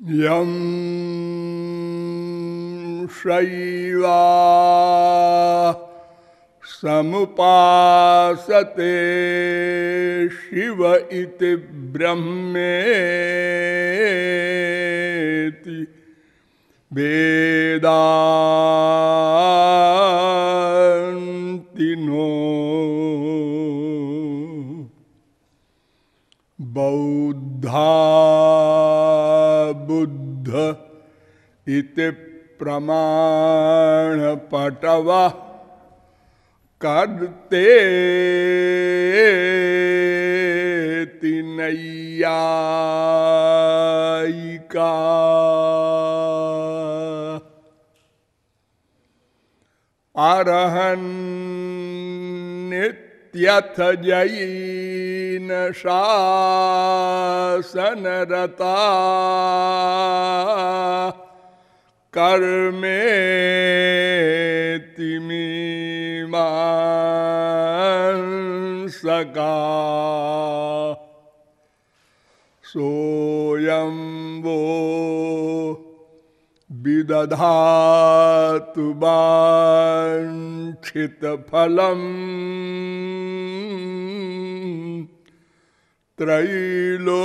यं शैवा समुपासते शिव इति ब्रह्मेति वेदान्ति नो बौद्धा इति प्रमाणपटवः करते नैयायिका अरहन नित्यथ जैन शासनरता। कर्मे तिमीमांसका सोयं वो विदधातु वाञ्छितफलम्। त्रैलो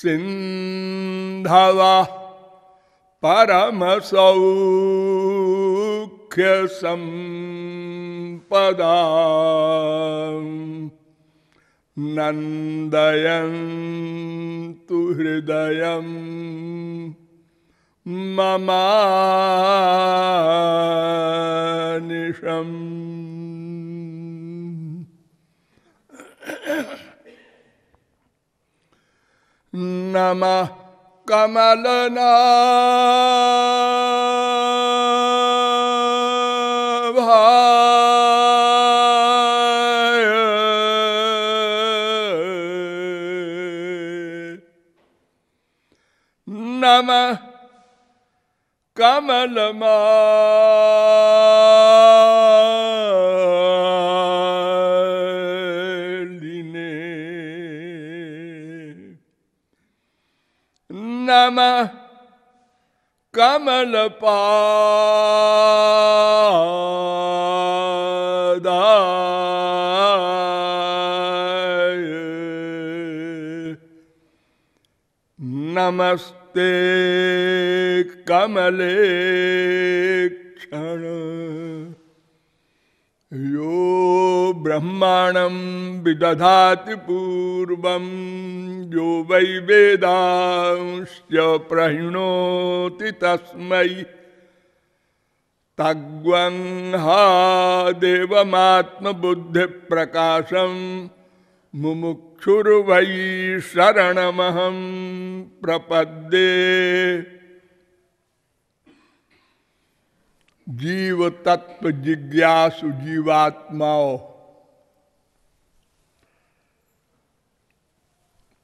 सिन्धव परमसौख्यसम्पदा। नन्दयन्तु हृदयं ममानिशम्। नमः कमलना नमः कमलमा कमलपादाय नमस्ते कमले क्षण ब्रह्माणं विदधाति पूर्वं। यो वै वेदांश्च प्रहिणोति तस्मै। तग्वं हा देवमात्मबुद्धिप्रकाशं मुमुक्षुर्वै शरणमहं प्रपद्ये। जीव तत्व जिज्ञासु जीवात्माओं।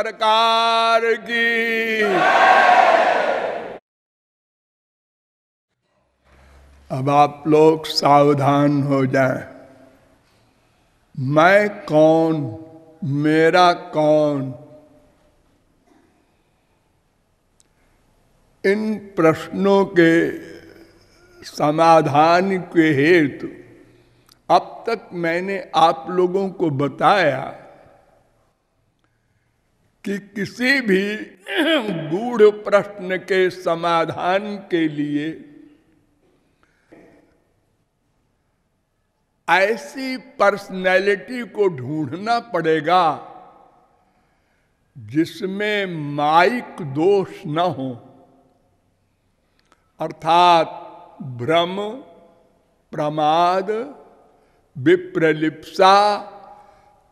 सरकार की अब आप लोग सावधान हो जाएँ। मैं कौन, मेरा कौन इन प्रश्नों के समाधान के हेतु अब तक मैंने आप लोगों को बताया कि किसी भी गूढ़ प्रश्न के समाधान के लिए ऐसी पर्सनैलिटी को ढूंढना पड़ेगा जिसमें माइक दोष न हो। अर्थात भ्रम, प्रमाद, विप्रलिप्सा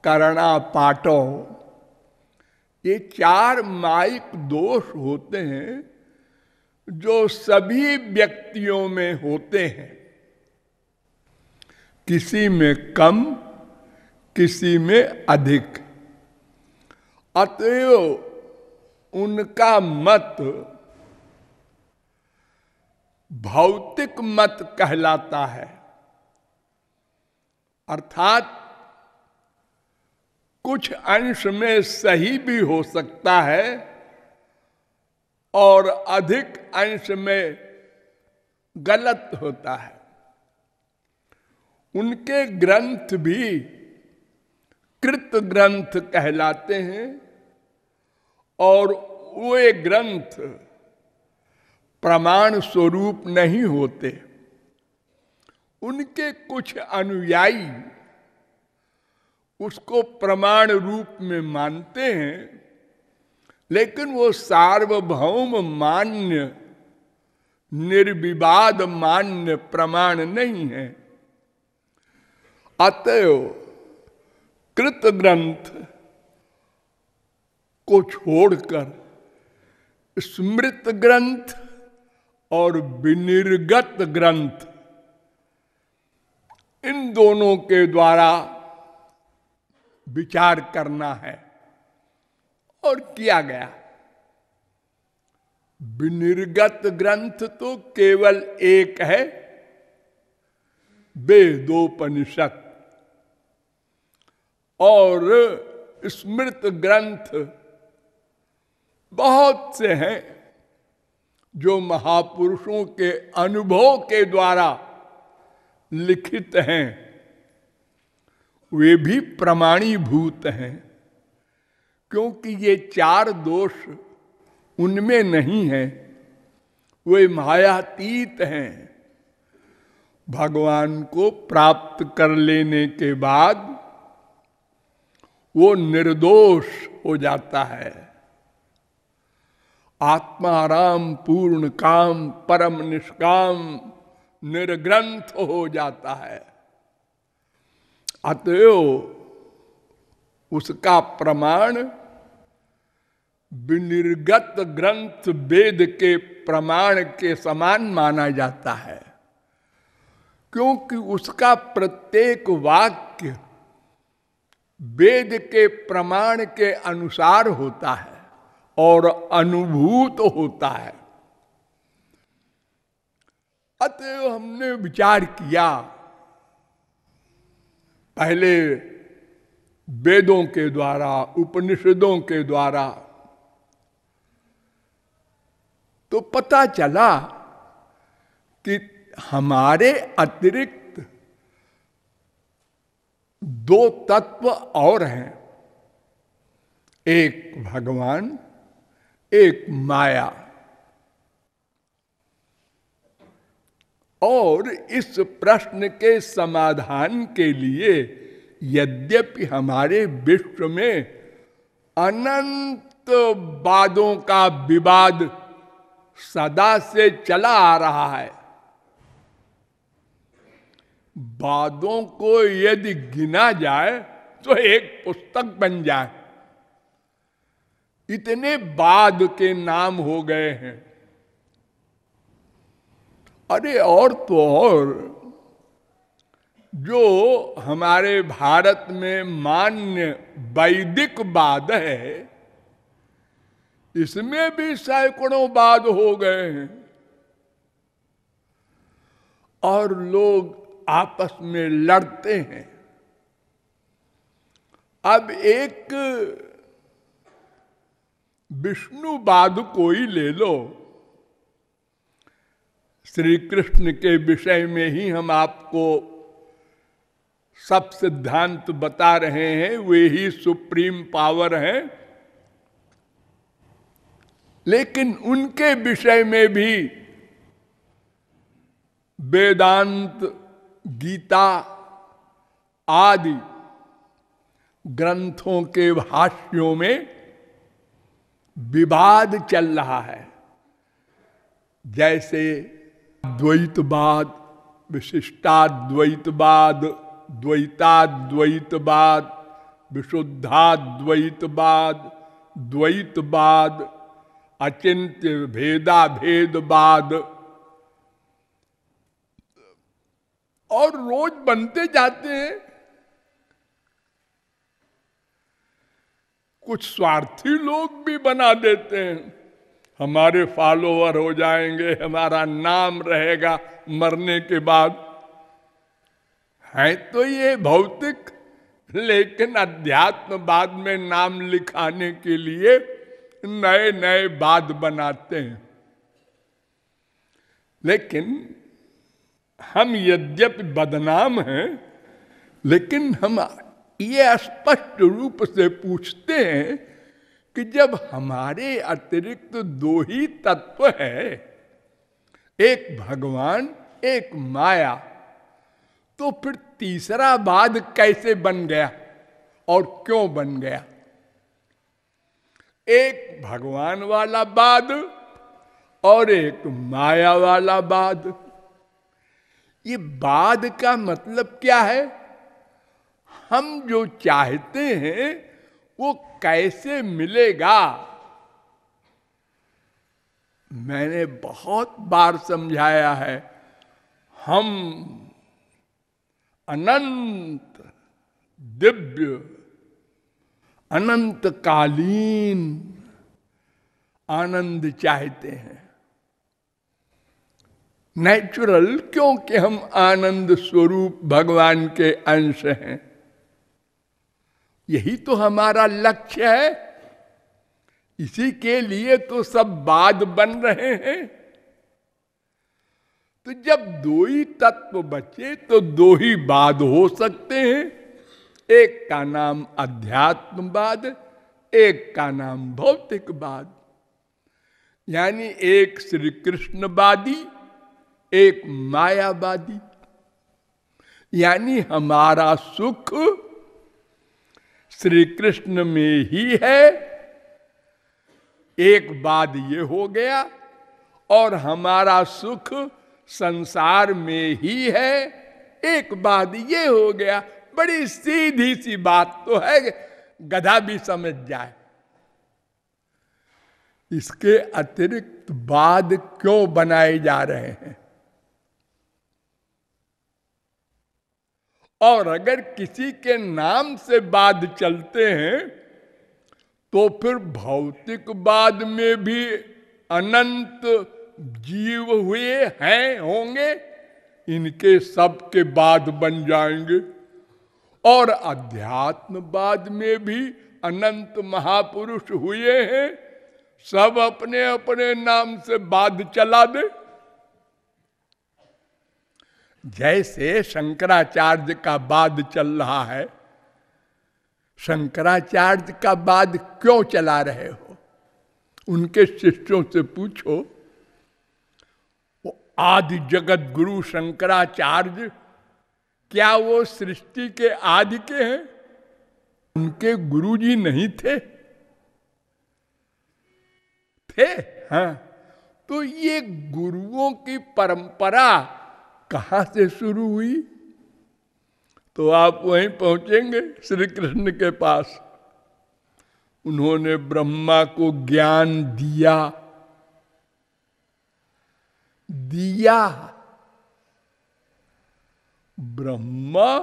करणा पाटो ये चार माइक दोष होते हैं जो सभी व्यक्तियों में होते हैं। किसी में कम, किसी में अधिक। अतएव उनका मत भौतिक मत कहलाता है। अर्थात कुछ अंश में सही भी हो सकता है और अधिक अंश में गलत होता है। उनके ग्रंथ भी कृत ग्रंथ कहलाते हैं और वे ग्रंथ प्रमाण स्वरूप नहीं होते। उनके कुछ अनुयायी उसको प्रमाण रूप में मानते हैं, लेकिन वो सार्वभौम मान्य, निर्विवाद मान्य प्रमाण नहीं है। अतएव कृत ग्रंथ को छोड़कर स्मृत ग्रंथ और विनिर्गत ग्रंथ, इन दोनों के द्वारा विचार करना है और किया गया। विनिर्गत ग्रंथ तो केवल एक है, वेदोपनिषद। और स्मृत ग्रंथ बहुत से हैं जो महापुरुषों के अनुभव के द्वारा लिखित हैं। वे भी प्रमाणीभूत हैं, क्योंकि ये चार दोष उनमें नहीं है, वे मायातीत हैं। भगवान को प्राप्त कर लेने के बाद वो निर्दोष हो जाता है। आत्माराम पूर्ण काम, परम निष्काम, निर्ग्रंथ हो जाता है। अतएव उसका प्रमाण विनिर्गत ग्रंथ वेद के प्रमाण के समान माना जाता है, क्योंकि उसका प्रत्येक वाक्य वेद के प्रमाण के अनुसार होता है और अनुभूत होता है। अतएव हमने विचार किया पहले वेदों के द्वारा, उपनिषदों के द्वारा। तो पता चला कि हमारे अतिरिक्त दो तत्व और हैं। एक भगवान, एक माया। और इस प्रश्न के समाधान के लिए यद्यपि हमारे विश्व में अनंत वादों का विवाद सदा से चला आ रहा है, वादों को यदि गिना जाए तो एक पुस्तक बन जाए। इतने बाद के नाम हो गए हैं। अरे और तो और, जो हमारे भारत में मान्य वैदिक बाद है, इसमें भी सैकड़ों बाद हो गए हैं। और लोग आपस में लड़ते हैं। अब एक विष्णुवाद कोई ले लो। श्री कृष्ण के विषय में ही हम आपको सब सिद्धांत बता रहे हैं, वे ही सुप्रीम पावर हैं। लेकिन उनके विषय में भी वेदांत, गीता आदि ग्रंथों के भाष्यों में विवाद चल रहा है। जैसे द्वैतवाद विशिष्टाद्वैतवाद, द्वैताद्वैतवाद, विशुद्धाद्वैतवाद, द्वैतवाद अचिंत्य भेदा भेदवाद और रोज बनते जाते हैं। कुछ स्वार्थी लोग भी बना देते हैं। हमारे फॉलोअर हो जाएँगे, हमारा नाम रहेगा मरने के बाद। है तो ये भौतिक, लेकिन अध्यात्म बाद में नाम लिखाने के लिए नए नए बाद बनाते हैं। लेकिन हम यद्यपि बदनाम हैं, लेकिन हम ये स्पष्ट रूप से पूछते हैं कि जब हमारे अतिरिक्त दो ही तत्व है, एक भगवान, एक माया तो फिर तीसरा बाद कैसे बन गया और क्यों बन गया? एक भगवान वाला बाद और एक माया वाला बाद ये बाद का मतलब क्या है? हम जो चाहते हैं वो कैसे मिलेगा? मैंने बहुत बार समझाया है, हम अनंत दिव्य, अनंत कालीन आनंद चाहते हैं। नेचुरल क्योंकि हम आनंद स्वरूप भगवान के अंश हैं। यही तो हमारा लक्ष्य है। इसी के लिए तो सब बाद बन रहे हैं। तो जब दो ही तत्व बचे तो दो ही बाद हो सकते हैं। एक का नाम अध्यात्मवाद एक का नाम भौतिकवाद यानी एक श्री कृष्णवादी एक मायावादी। यानी हमारा सुख श्री कृष्ण में ही है। एक बाद ये हो गया, और हमारा सुख संसार में ही है। एक बाद ये हो गया, बड़ी सीधी सी बात तो है, गधा भी समझ जाए। इसके अतिरिक्त बाद क्यों बनाए जा रहे हैं? और अगर किसी के नाम से बाद चलते हैं तो फिर भौतिक बाद में भी अनंत जीव हुए हैं, होंगे। इनके सब के बाद बन जाएँगे। और अध्यात्मवाद में भी अनंत महापुरुष हुए हैं, सब अपने अपने नाम से बाद चला दे। जैसे शंकराचार्य का बाद चल रहा है, शंकराचार्य का बाद क्यों चला रहे हो? उनके शिष्यों से पूछो। वो आदि जगत गुरु शंकराचार्य, क्या वो सृष्टि के आदि के हैं? उनके गुरु जी नहीं थे। थे हाँ। तो ये गुरुओं की परंपरा कहाँ से शुरू हुई? तो आप वहीं पहुँचेंगे श्री कृष्ण के पास। उन्होंने ब्रह्मा को ज्ञान दिया। दिया। ब्रह्मा,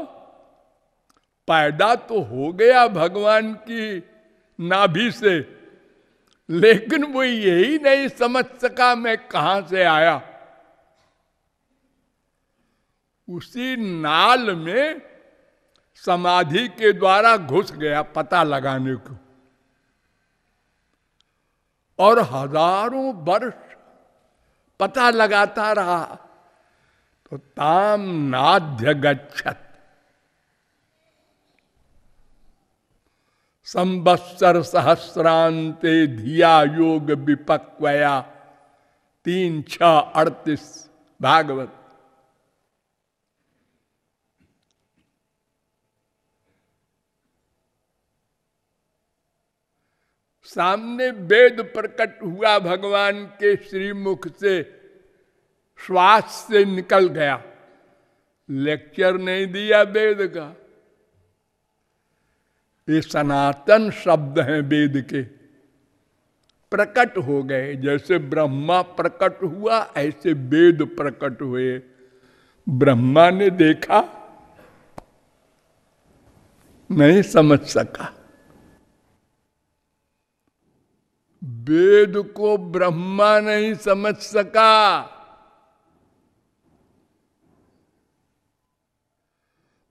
पैदा तो हो गया भगवान की नाभि से, लेकिन वो यही नहीं समझ सका मैं कहाँ से आया। उसी नाल में समाधि के द्वारा घुस गया पता लगाने को। और हज़ारों वर्ष पता लगाता रहा तो ताम नाध्य गच्छत। संवत्सर सहस्रांते धिया योग विपक्वया, तीन छ अड़तीस, भागवत। सामने वेद प्रकट हुआ भगवान के श्रीमुख से, श्वास से निकल गया। लेक्चर नहीं दिया वेद का। ये सनातन शब्द हैं वेद के। प्रकट हो गए, जैसे ब्रह्मा प्रकट हुआ, ऐसे वेद प्रकट हुए। ब्रह्मा ने देखा, नहीं समझ सका। वेद को ब्रह्मा नहीं समझ सका।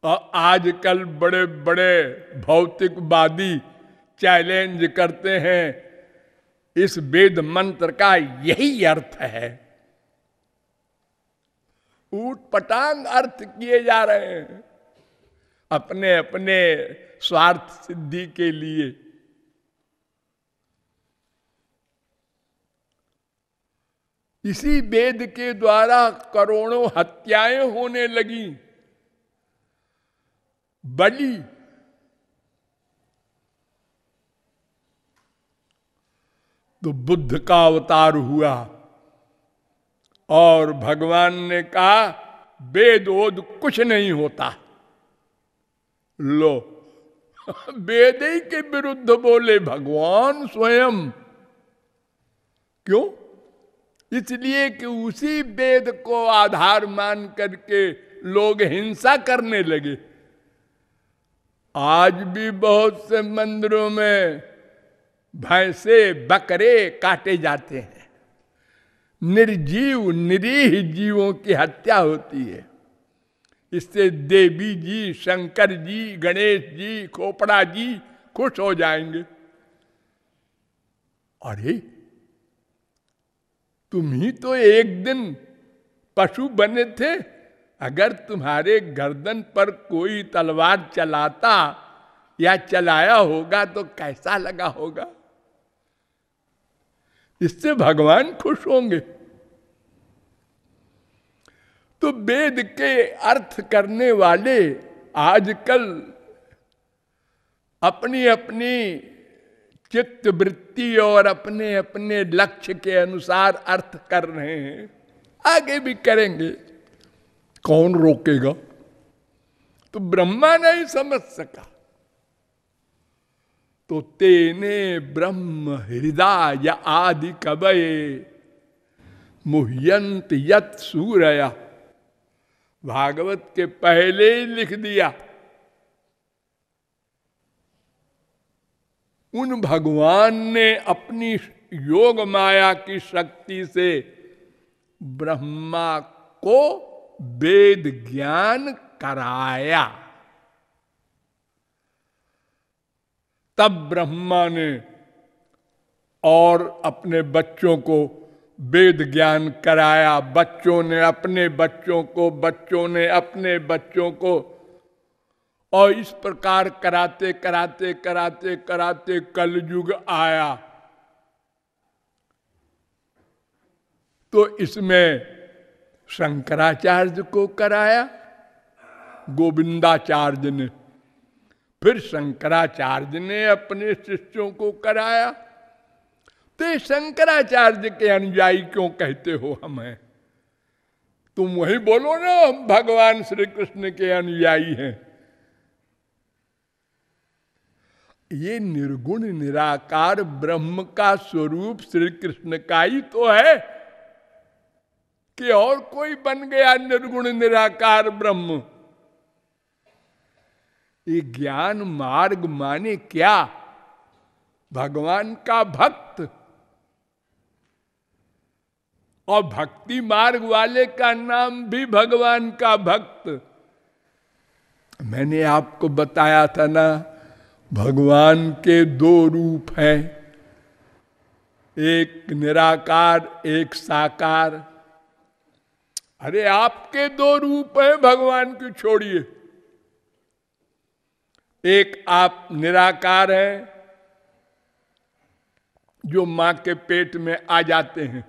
और आजकल बड़े बड़े भौतिकवादी चैलेंज करते हैं, इस वेद मंत्र का यही अर्थ है। ऊट पटांग अर्थ किए जा रहे हैं, अपने अपने स्वार्थ सिद्धि के लिए। इसी वेद के द्वारा करोड़ों हत्याएँ होने लगी। बलि। तो बुद्ध का अवतार हुआ और भगवान ने कहा वेद ओद कुछ नहीं होता। लो, वेद ही के विरुद्ध बोले, भगवान स्वयं। क्यों? इसलिए कि उसी वेद को आधार मान करके लोग हिंसा करने लगे। आज भी बहुत से मंदिरों में भैंसे, बकरे काटे जाते हैं। निर्जीव, निरीह जीवों की हत्या होती है। इससे देवी जी, शंकर जी, गणेश जी, खोपड़ा जी खुश हो जाएँगे। अरे तुम ही तो एक दिन पशु बने थे। अगर तुम्हारे गर्दन पर कोई तलवार चलाता या चलाया होगा तो कैसा लगा होगा? इससे भगवान खुश होंगे। तो वेद के अर्थ करने वाले आजकल अपनी अपनी चित्त वृत्ति और अपने अपने लक्ष्य के अनुसार अर्थ कर रहे हैं। आगे भी करेंगे। कौन रोकेगा? तो ब्रह्मा नहीं समझ सका। तो तेने ब्रह्म हृदय या आदि कवये मुह्यंत यत सूर्य। भागवत के पहले ही लिख दिया। उन भगवान ने अपनी योग माया की शक्ति से ब्रह्मा को वेद ज्ञान कराया। तब ब्रह्मा ने और अपने बच्चों को वेद ज्ञान कराया। बच्चों ने अपने बच्चों को, बच्चों ने अपने बच्चों को और इस प्रकार कराते कराते कराते कराते कल युग आया। तो इसमें शंकराचार्य को कराया, गोविंदाचार्य ने। फिर शंकराचार्य ने अपने शिष्यों को कराया। तो शंकराचार्य के अनुयायी क्यों कहते हो हमें तुम वही बोलो ना, हम भगवान श्री कृष्ण के अनुयायी हैं। ये निर्गुण, निराकार ब्रह्म का स्वरूप श्री कृष्ण का ही तो है कि और कोई बन गया निर्गुण, निराकार ब्रह्म। ये ज्ञान मार्ग माने क्या? भगवान का भक्त। और भक्ति मार्ग वाले का नाम भी भगवान का भक्त। मैंने आपको बताया था ना भगवान के दो रूप हैं। एक निराकार, एक साकार। अरे, आपके दो रूप हैं, भगवान की छोड़िए। एक आप निराकार हैं, जो माँ के पेट में आ जाते हैं,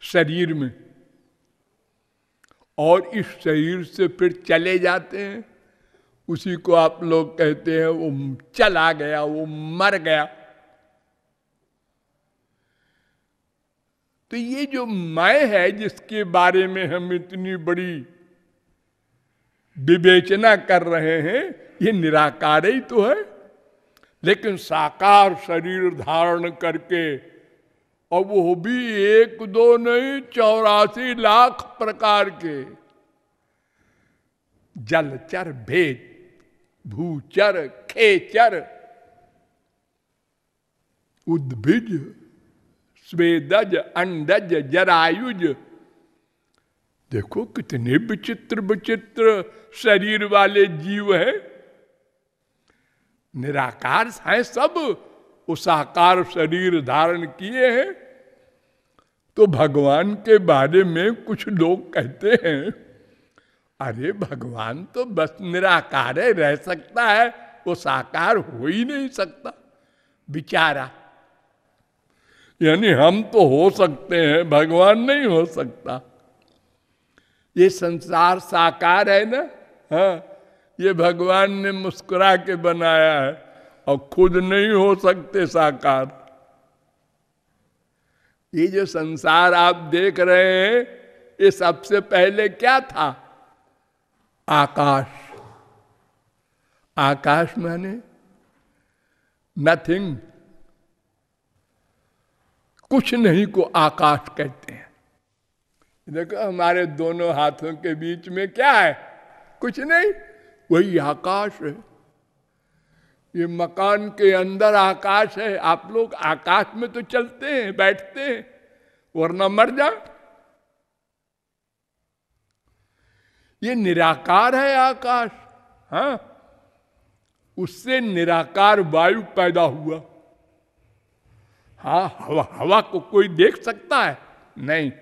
शरीर में, और इस शरीर से फिर चले जाते हैं। उसी को आप लोग कहते हैं, वो चला गया, वो मर गया। तो ये जो मैं है, जिसके बारे में हम इतनी बड़ी विवेचना कर रहे हैं, ये निराकार ही तो है। लेकिन साकार शरीर धारण करके, और वो भी एक, दो नहीं, चौरासी लाख प्रकार के जलचर भेद भूचर, खेचर। उद्भिज, स्वेदज, अंडज, जरायुज। देखो कितने विचित्र विचित्र शरीर वाले जीव है। निराकार है सब वो साकार शरीर धारण किए हैं। तो भगवान के बारे में कुछ लोग कहते हैं। अरे भगवान तो बस निराकार रह सकता है, वो साकार हो ही नहीं सकता। बिचारा, यानी हम तो हो सकते हैं, भगवान नहीं हो सकता। ये संसार साकार है ना? हाँ ये भगवान ने मुस्कुरा के बनाया है, और खुद नहीं हो सकते साकार। ये जो संसार आप देख रहे हैं, ये सबसे पहले क्या था? आकाश। आकाश माने नथिंग कुछ नहीं को आकाश कहते हैं। देखो हमारे दोनों हाथों के बीच में क्या है? कुछ नहीं, वही आकाश है। ये मकान के अंदर आकाश है। आप लोग आकाश में तो चलते हैं, बैठते हैं, वरना मर जा ये निराकार है आकाश हाँ? उससे निराकार वायु पैदा हुआ। हा, हवा हवा को कोई देख सकता है? नहीं।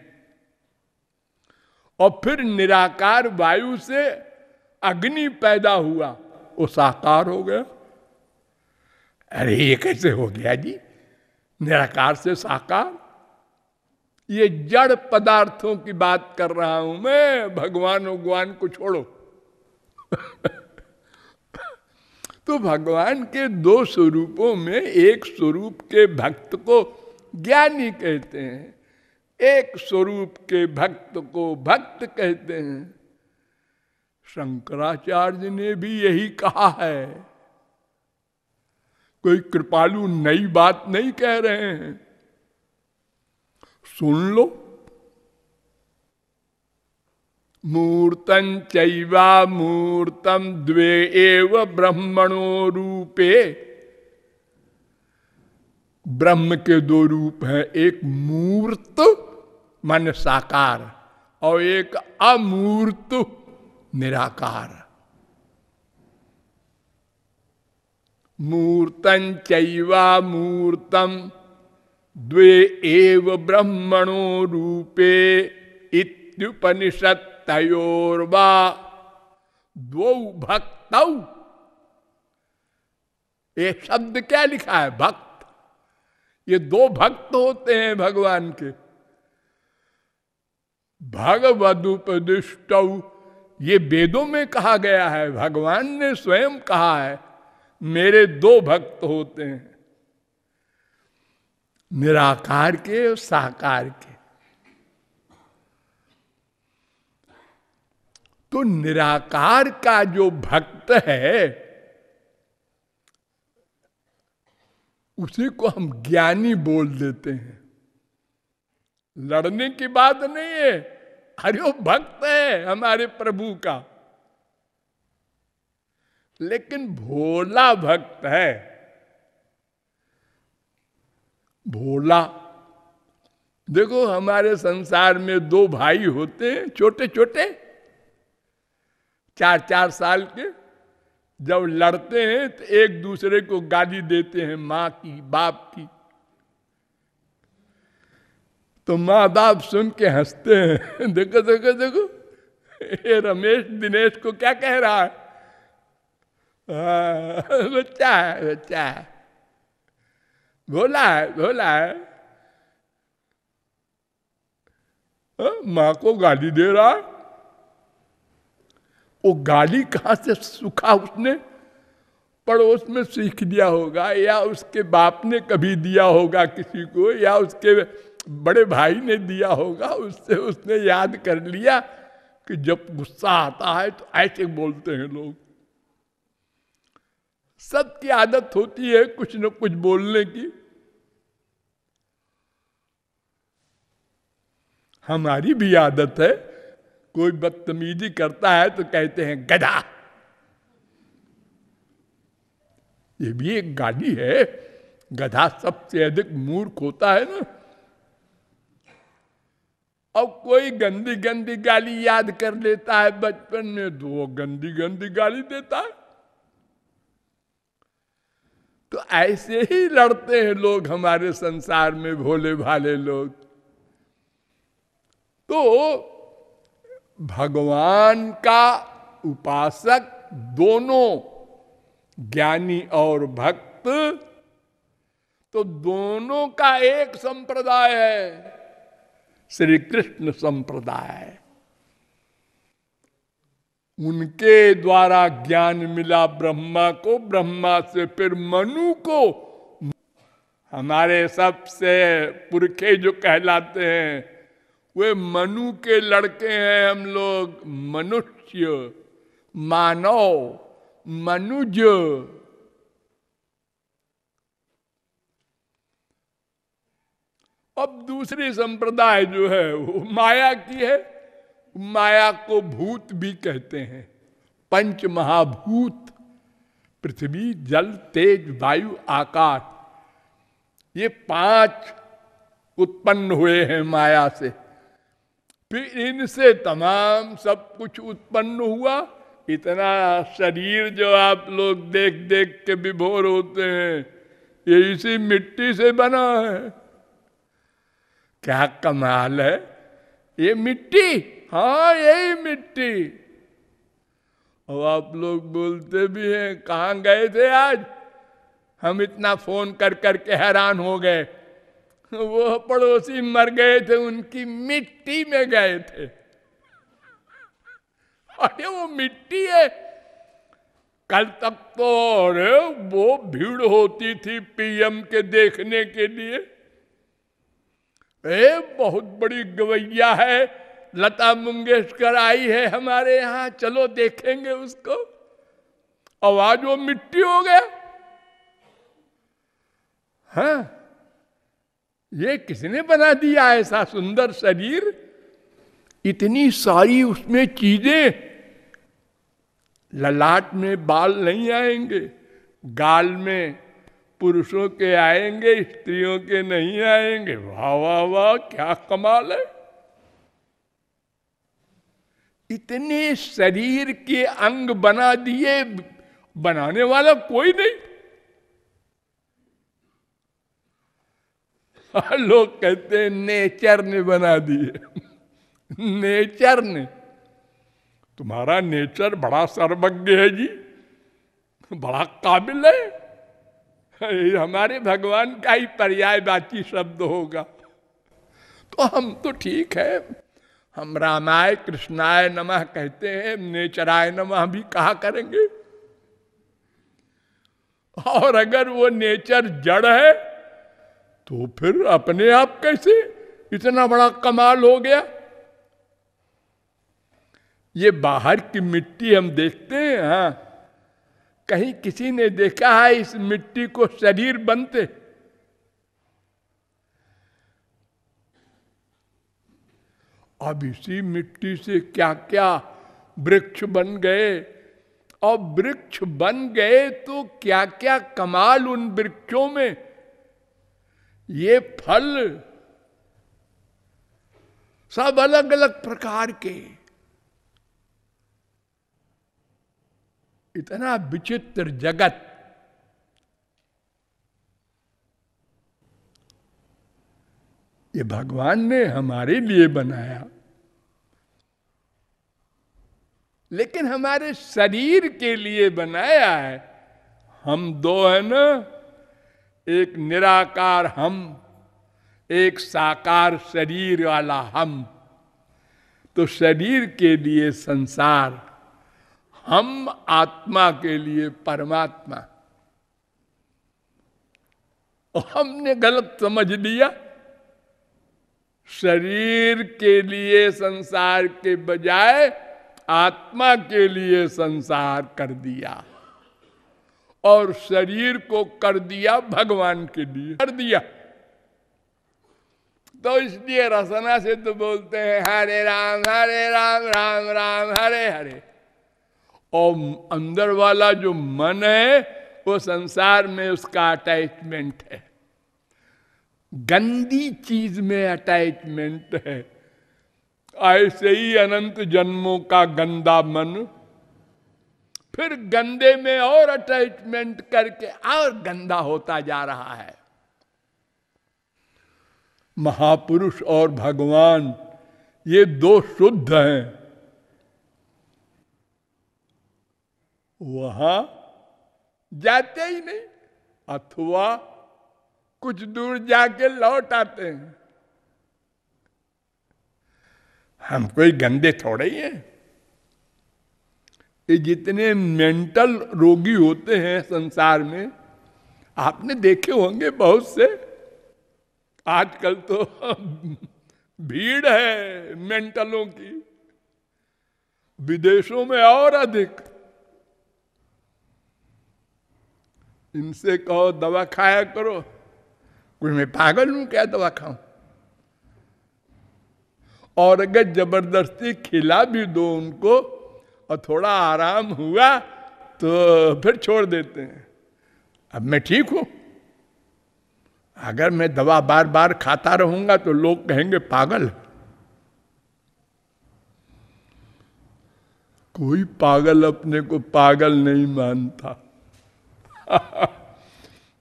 और फिर निराकार वायु से अग्नि पैदा हुआ। वो साकार हो गया। अरे, ये कैसे हो गया जी? निराकार से साकार। ये जड़ पदार्थों की बात कर रहा हूँ मैं। भगवान भगवान को छोड़ो। तो भगवान के दो स्वरूपों में एक स्वरूप के भक्त को ज्ञानी कहते हैं, एक स्वरूप के भक्त को भक्त कहते हैं। शंकराचार्य ने भी यही कहा है। कोई कृपालु नई बात नहीं कह रहे हैं। सुन लो मूर्तन चैवा मूर्तम द्वे एव ब्रह्मणो रूपे। ब्रह्म के दो रूप हैं, एक मूर्त मन साकार, और एक अमूर्त, निराकार। मूर्तन चैवा मूर्तम द्वे एव ब्रह्मणो रूपे इत्युपनिषद तयोर्वा दो भक्त। ये शब्द क्या लिखा है? भक्त। ये दो भक्त होते हैं भगवान के। भगवदुपदिष्ट। ये वेदों में कहा गया है, भगवान ने स्वयं कहा है, मेरे दो भक्त होते हैं। निराकार के और साकार के। तो निराकार का जो भक्त है, उसी को हम ज्ञानी बोल देते हैं। लड़ने की बात नहीं है। अरे वो भक्त है हमारे प्रभु का। लेकिन भोला भक्त है। भोला। देखो, हमारे संसार में दो भाई होते हैं छोटे छोटे चार चार साल के। जब लड़ते हैं तो एक दूसरे को गाली देते हैं, माँ की, बाप की। तो माँ बाप सुन के हँसते हैं। देखो देखो देखो। ये रमेश, दिनेश को क्या कह रहा है? बच्चा है बच्चा है। भोला है भोला है माँ को गाली दे रहा वो गाली कहाँ से सुखा उसने पड़ोस में सीख दिया होगा या उसके बाप ने कभी दिया होगा किसी को या उसके बड़े भाई ने दिया होगा उससे उसने याद कर लिया कि जब गुस्सा आता है तो ऐसे बोलते हैं लोग सबकी आदत होती है कुछ न कुछ बोलने की हमारी भी आदत है। कोई बदतमीजी करता है तो कहते हैं, गधा। ये भी एक गाली है। गधा सबसे अधिक मूर्ख होता है ना। अब कोई गंदी गंदी गाली याद कर लेता है, बचपन में तो वो गंदी गंदी गाली देता है। तो ऐसे ही लड़ते हैं लोग हमारे संसार में भोले भाले लोग। तो भगवान का उपासक दोनों ज्ञानी और भक्त तो दोनों का एक संप्रदाय है श्री कृष्ण संप्रदाय। उनके द्वारा ज्ञान मिला ब्रह्मा को, ब्रह्मा से फिर मनु को। हमारे सबसे पुरखे जो कहलाते हैं वे मनु के लड़के हैं हम लोग, मनुष्य, मानव, मनुज। अब दूसरी संप्रदाय जो है, वो माया की है। माया को भूत भी कहते हैं। पंच महाभूत, पृथ्वी, जल, तेज, वायु, आकाश। ये पाँच उत्पन्न हुए हैं माया से। फिर इनसे तमाम सब कुछ उत्पन्न हुआ। इतना शरीर जो आप लोग देख देख के विभोर होते हैं, ये इसी मिट्टी से बना है। क्या कमाल है। ये मिट्टी हाँ यही मिट्टी। और आप लोग बोलते भी हैं, कहा गए थे आज? हम इतना फ़ोन कर कर के हैरान हो गए। वो पड़ोसी मर गए थे, उनकी मिट्टी में गए थे। अरे, वो मिट्टी है। कल तक तो अरे वो भीड़ होती थी पीएम के देखने के लिए। ए, बहुत बड़ी गवैया है। लता मंगेशकर आई है हमारे यहाँ। चलो, देखेंगे उसको। आवाज़ वो मिट्टी हो गया। हाँ? ये किसने बना दिया ऐसा सुंदर शरीर? इतनी सारी उसमें चीज़ें। ललाट में बाल नहीं आएँगे, गाल में पुरुषों के आएँगे, स्त्रियों के नहीं आएँगे। वाह वाह वाह, क्या कमाल है। इतने शरीर के अंग बना दिए, बनाने वाला कोई नहीं। लोग कहते हैं, नेचर ने बना दिए नेचर ने। तुम्हारा नेचर बड़ा सर्वज्ञ है जी। बड़ा काबिल है। हमारे भगवान का ही पर्याय पर्यायवाची शब्द होगा। तो हम तो ठीक है। हम रामाय, कृष्णाय नमः कहते हैं, नेचराय नमः भी कहा करेंगे। और अगर वो नेचर जड़ है तो फिर अपने आप कैसे इतना बड़ा कमाल हो गया? ये बाहर की मिट्टी हम देखते हैं हाँ। कहीं किसी ने देखा है इस मिट्टी को शरीर बनते? अब इसी मिट्टी से क्या क्या वृक्ष बन गए? और वृक्ष बन गए तो क्या क्या कमाल उन वृक्षों में? ये फल सब अलग अलग प्रकार के। इतना विचित्र जगत। ये भगवान ने हमारे लिए बनाया। लेकिन हमारे शरीर के लिए बनाया है। हम दो है ना? एक निराकार हम, एक साकार शरीर वाला हम। तो शरीर के लिए संसार, हम आत्मा के लिए परमात्मा। हमने गलत समझ लिया। शरीर के लिए संसार के बजाय आत्मा के लिए संसार कर दिया। और शरीर को कर दिया भगवान के लिए। कर दिया। तो इसलिए रसना से तो बोलते हैं, हरे राम हरे राम राम राम, हरे हरे। और अंदर वाला जो मन है, वो संसार में उसका अटैचमेंट है। गंदी चीज़ में अटैचमेंट है। ऐसे ही अनंत जन्मों का गंदा मन फिर गंदे में और अटैचमेंट करके और गंदा होता जा रहा है। महापुरुष और भगवान, ये दो शुद्ध हैं। वहाँ जाते ही नहीं, अथवा कुछ दूर जाके लौट आते हैं। हम कोई गंदे थोड़े ही हैं। ये जितने मेंटल रोगी होते हैं संसार में, आपने देखे होंगे बहुत से। आजकल तो भीड़ है मेंटलों की। विदेशों में और अधिक। इनसे कहो, दवा खाया करो। कुछ मैं पागल हूँ क्या दवा खाऊं? और अगर ज़बरदस्ती खिला भी दो उनको और थोड़ा आराम हुआ तो फिर छोड़ देते हैं। अब मैं ठीक हूँ। अगर मैं दवा बार बार खाता रहूँगा तो लोग कहेंगे, पागल कोई पागल अपने को पागल नहीं मानता।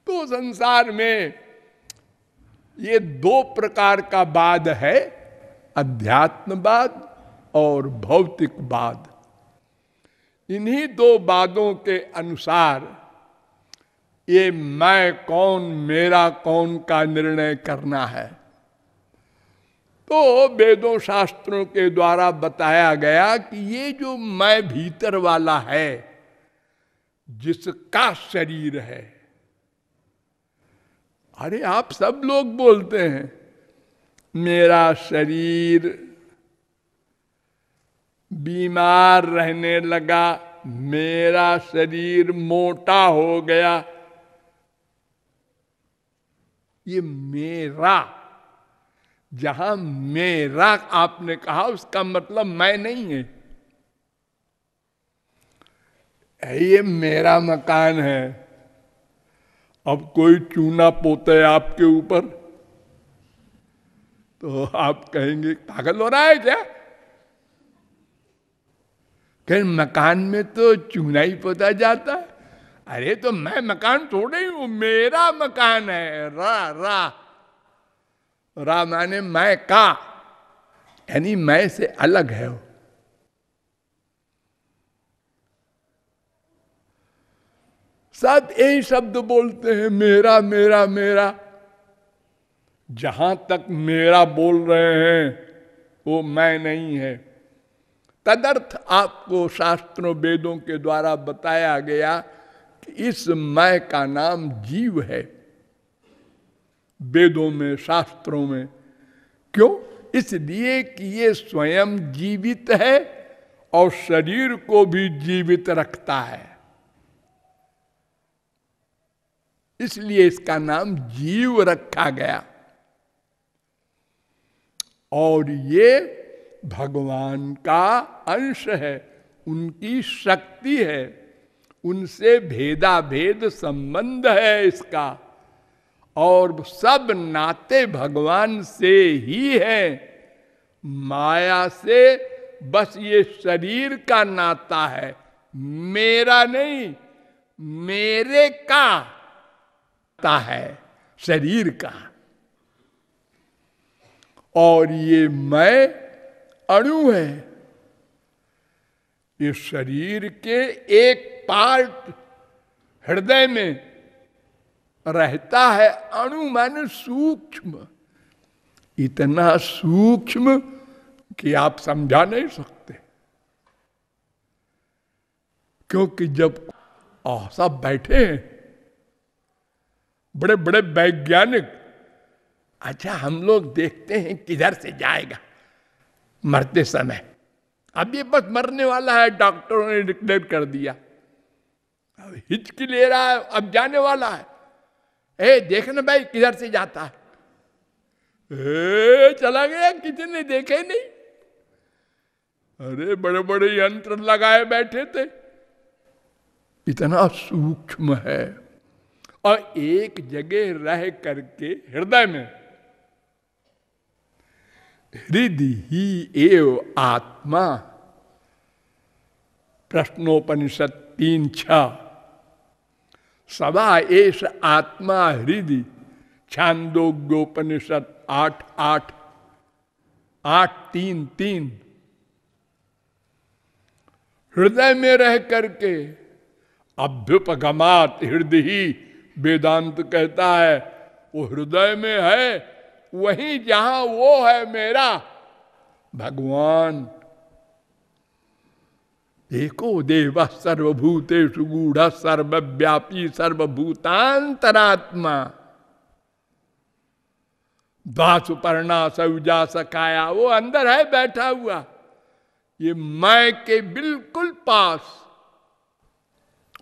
तो संसार में ये दो प्रकार का बाद है, अध्यात्मवाद और भौतिक भौतिकवाद। इन्हीं दो बादों के अनुसार, ये मैं कौन, मेरा कौन का निर्णय करना है? तो वेदों शास्त्रों के द्वारा बताया गया कि ये जो मैं भीतर वाला है, जिसका शरीर है। अरे, आप सब लोग बोलते हैं, मेरा शरीर बीमार रहने लगा, मेरा शरीर मोटा हो गया। ये मेरा, जहाँ मेरा आपने कहा, उसका मतलब मैं नहीं है। ये मेरा मकान है। अब कोई चूना पोते आपके ऊपर? तो आप कहेंगे, पागल हो रहा है क्या? कहीं मकान में तो चूना ही पोता जाता है। अरे तो मैं मकान थोड़े ही हूँ, मेरा मकान है। रा रा। रा माने मैं का? यानी मैं से अलग है वो। सब यही शब्द बोलते हैं, मेरा मेरा मेरा। जहाँ तक मेरा बोल रहे हैं, वो मैं नहीं है। तदर्थ आपको शास्त्रों वेदों के द्वारा बताया गया कि इस मैं का नाम जीव है। वेदों में, शास्त्रों में। क्यों? इसलिए कि ये स्वयं जीवित है और शरीर को भी जीवित रखता है। इसलिए इसका नाम जीव रखा गया। और ये भगवान का अंश है, उनकी शक्ति है, उनसे भेदा भेद संबंध है इसका। और सब नाते भगवान से ही है। माया से बस ये शरीर का नाता है, मेरा नहीं, मेरे का ता है, शरीर का। और ये मैं अणु है। ये शरीर के एक पार्ट हृदय में रहता है, अणु मान सूक्ष्म। इतना सूक्ष्म कि आप समझा नहीं सकते। क्योंकि जब सब बैठे हैं बड़े बड़े वैज्ञानिक अच्छा हम लोग देखते हैं किधर से जाएगा। मरते समय। अब ये बस मरने वाला है डॉक्टरों ने डिक्लेयर कर दिया। अब हिचकी ले रहा है अब जाने वाला है। ए देखना भाई किधर से जाता है? ए, चला गया किसी ने देखे नहीं? अरे बड़े बड़े यंत्र लगाए बैठे थे। इतना सूक्ष्म है। और एक जगह रह करके हृदय में हृदय ही एव आत्मा। प्रश्नोपनिषद तीन छ। सवा एस आत्मा हृदय छांदोग्योपनिषद आठ आठ। आठ, तीन तीन। हृदय में रह करके अभ्युपगमात हृदय ही वेदांत कहता है, वो हृदय में है वहीं जहाँ वो है मेरा, भगवान। देखो देव सर्वभूते सुगूढ़ सर्वव्यापी सर्वभूतांतरात्मा। दासुपर्णा सौजा सकाया वो अंदर है, बैठा हुआ। ये मैं के बिल्कुल पास।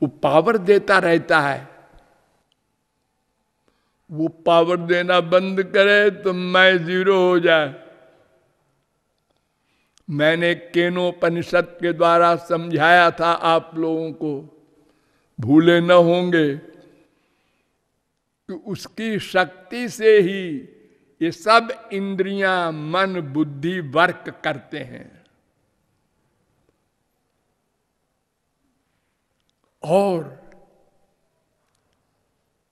वो पावर देता रहता है। वो पावर देना बंद करे तो मैं ज़ीरो हो जाए। मैंने केनोपनिषद के द्वारा समझाया था आप लोगों को, भूले न होंगे कि उसकी शक्ति से ही ये सब इंद्रियाँ, मन, बुद्धि वर्क करते हैं। और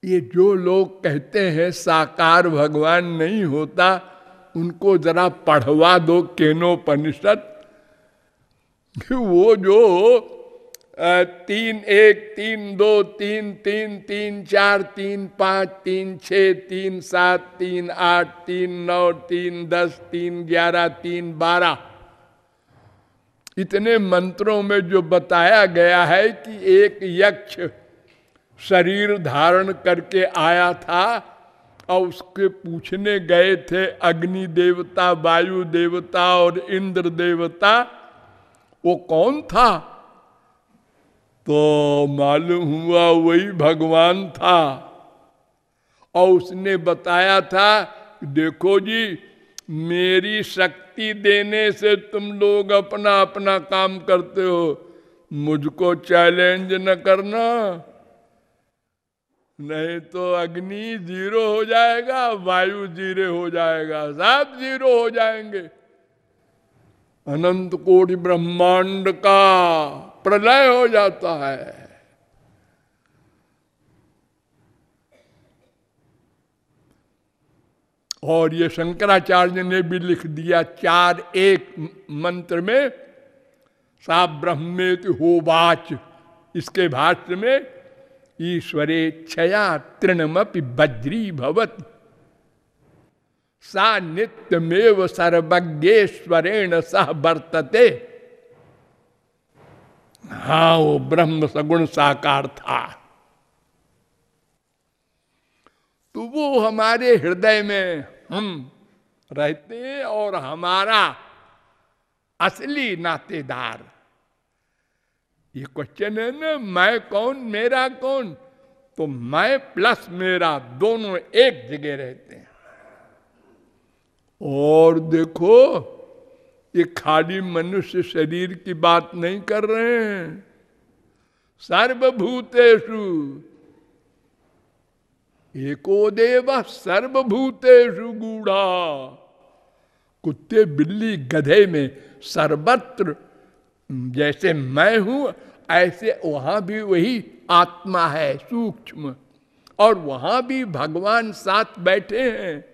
ये जो लोग कहते हैं साकार भगवान नहीं होता, उनको जरा पढ़वा दो केनोपनिषद। वो जो तीन एक, तीन दो, तीन तीन तीन, चार, तीन, पाँच, तीन, छ, तीन, सात, तीन, आठ, तीन, नौ, तीन, दस, तीन, ग्यारह, तीन, बारह। इतने मंत्रों में जो बताया गया है कि एक यक्ष शरीर धारण करके आया था और उसके पूछने गए थे, अग्नि देवता, वायु देवता और इंद्र देवता, वो कौन था? तो मालूम हुआ वही भगवान था। और उसने बताया था, देखो जी, मेरी शक्ति देने से तुम लोग अपना अपना काम करते हो, मुझको चैलेंज न करना। नहीं तो अग्नि ज़ीरो हो जाएगा, वायु ज़ीरो हो जाएगा, सब ज़ीरो हो जाएँगे। अनंत कोटि ब्रह्मांड का प्रलय हो जाता है। और ये शंकराचार्य ने भी लिख दिया चार एक मंत्र में, सा ब्रह्मेति होवाच इसके भाष्य में ईश्वरे छया तृणमपि बज्री भवत। सा नित्यमेव सर्वज्ञेश्वरेण सह वर्तते। हा वो ब्रह्म सगुण साकार था तो वो हमारे हृदय में हम रहते और हमारा असली नातेदार ये क्वेश्चन है ना, मैं कौन, मेरा कौन? तो मैं प्लस मेरा, दोनों एक जगह रहते हैं। और देखो, ये खाली मनुष्य शरीर की बात नहीं कर रहे हैं। सर्वभूतेषु। एको देव सर्वभूतेषु गूढ़ा। कुत्ते बिल्ली गधे में सर्वत्र जैसे मैं हूँ, ऐसे वहाँ भी वही आत्मा है, सूक्ष्म। और वहाँ भी भगवान साथ बैठे हैं।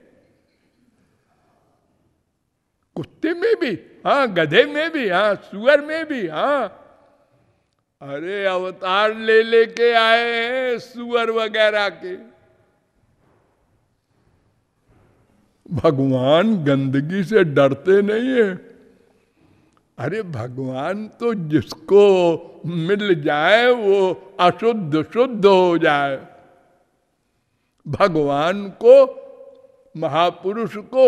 कुत्ते में भी हाँ गधे में भी हाँ सुअर में भी हाँ। अरे, अवतार ले लेके आए हैं सुअर वगैरह के। भगवान गंदगी से डरते नहीं है। अरे भगवान तो जिसको मिल जाए वो अशुद्ध शुद्ध हो जाए। भगवान को, महापुरुष को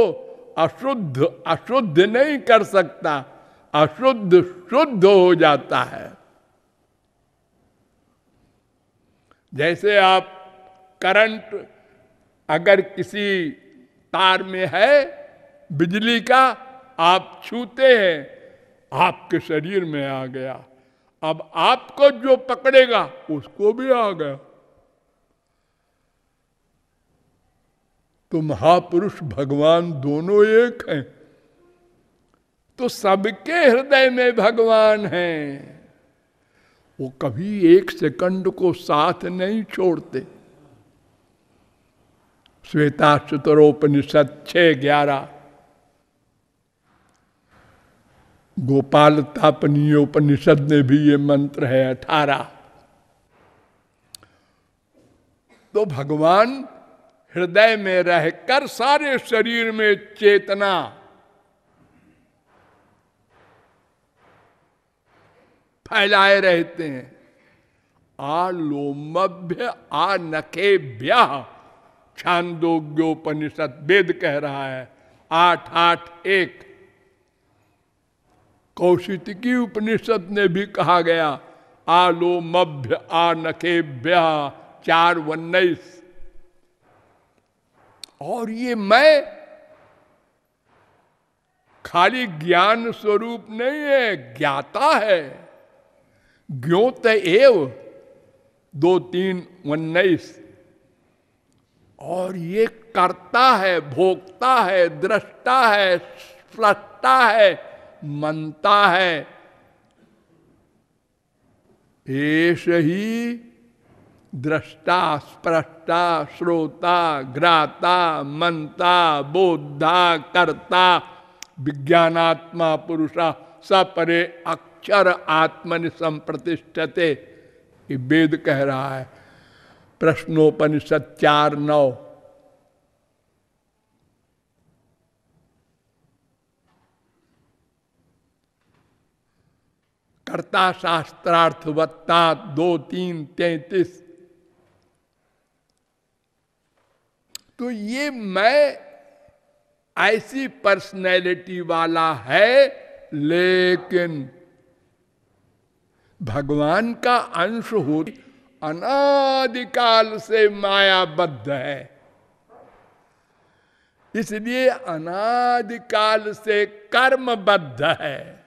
अशुद्ध अशुद्ध नहीं कर सकता, अशुद्ध शुद्ध हो जाता है। जैसे आप करंट अगर किसी तार में है, बिजली का, आप छूते हैं आपके शरीर में आ गया। अब आपको जो पकड़ेगा, उसको भी आ गया। तो महापुरुष, भगवान दोनों एक हैं। तो सबके हृदय में भगवान है। वो कभी एक सेकंड को साथ नहीं छोड़ते। श्वेता सुतरोपनिषद छ ग्यारह। गोपाल तापनीय उपनिषद में भी ये मंत्र है अठारह। तो भगवान हृदय में रहकर सारे शरीर में चेतना फैलाए रहते हैं। आलोमभ्य ब्याह छांदोग्योपनिषद वेद कह रहा है। आठ आठ एक। कौशिकी उपनिषद ने भी कहा गया आलोमभ्य आ नखे ब्याह चार उन्नीस और ये मैं खाली ज्ञान स्वरूप नहीं है, ज्ञाता है। ज्ञोत एव दो तीन उन्नीस। और ये करता है, भोगता है, दृष्टा है स्रष्टा है मनता है। ऐश ही दृष्टा स्प्रष्टा श्रोता, ग्राता मनता बोधा कर्ता, विज्ञानात्मा, पुरुषा सपरे अक्षर आत्मनि संप्रतिष्ठते। वेद कह रहा है। प्रश्नोपनिषद चार नौ। कर्ता शास्त्रार्थवत्ता दो, तीन, तैतीस। तो ये मैं ऐसी पर्सनैलिटी वाला है, लेकिन भगवान का अंश हो, अनादिकाल से मायाबद्ध है। इसलिए अनादिकाल से कर्मबद्ध है।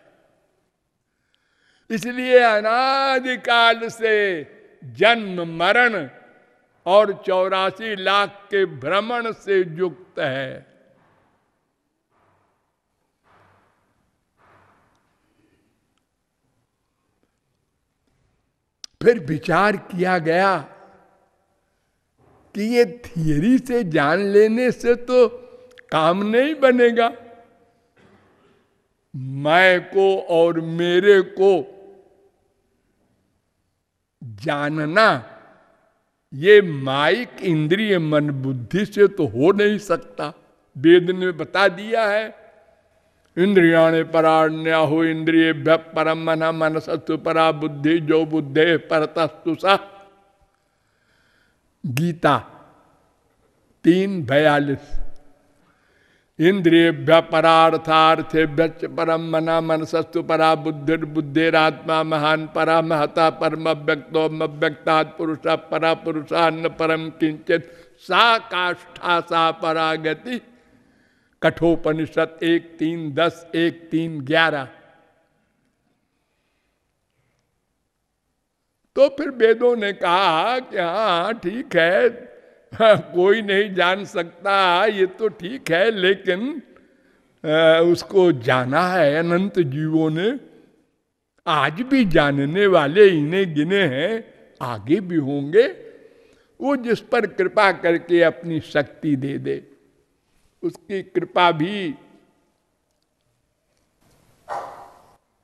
इसलिए अनादिकाल से जन्म, मरण और चौरासी लाख के भ्रमण से युक्त है। फिर विचार किया गया कि ये थियरी से जान लेने से तो काम नहीं बनेगा। मैं को और मेरे को जानना। ये माइक इंद्रिय मन बुद्धि से तो हो नहीं सकता। वेद ने बता दिया है, इंद्रियाणे पराण्या हो इंद्रिय परम मन मनसस्तु परा बुद्धि जो बुद्धे परतस्तु सा। गीता, तीन बयालीस। इंद्रिय परार्थार्थे व्यच परम मना मनसस्तु परा बुद्धि बुद्धिरात्मा महान परा महता परम व्यक्तो व्यक्ता पुरुष परा पुरुषान्न परम किंचित सा काष्ठा सा परागति। कठोपनिषद एक तीन दस एक तीन ग्यारह। तो फिर वेदों ने कहा कि हाँ ठीक हाँ, कोई नहीं जान सकता, ये तो ठीक है, लेकिन उसको जाना है अनंत जीवों ने। आज भी जानने वाले इन्हें गिने हैं, आगे भी होंगे। वो जिस पर कृपा करके अपनी शक्ति दे दे, उसकी कृपा भी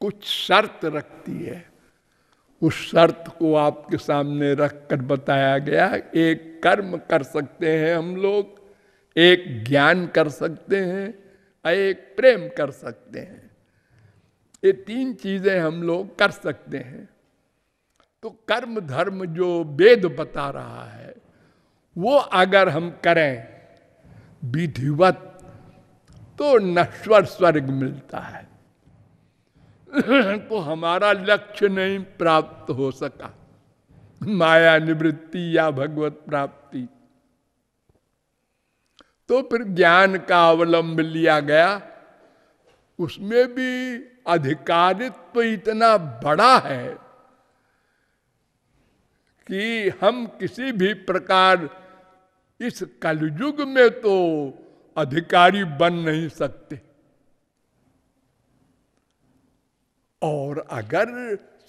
कुछ शर्त रखती है। उस शर्त को आपके सामने रखकर बताया गया, एक कर्म कर सकते हैं हम लोग, एक ज्ञान कर सकते हैं, एक प्रेम कर सकते हैं। ये तीन चीज़ें हम लोग कर सकते हैं। तो कर्म धर्म जो वेद बता रहा है, वो अगर हम करें, विधिवत तो नश्वर स्वर्ग मिलता है। तो हमारा लक्ष्य नहीं प्राप्त हो सका। माया निवृत्ति या भगवत प्राप्ति। तो फिर ज्ञान का अवलंब लिया गया। उसमें भी अधिकारित्व तो इतना बड़ा है कि हम किसी भी प्रकार इस कलयुग में तो अधिकारी बन नहीं सकते। और अगर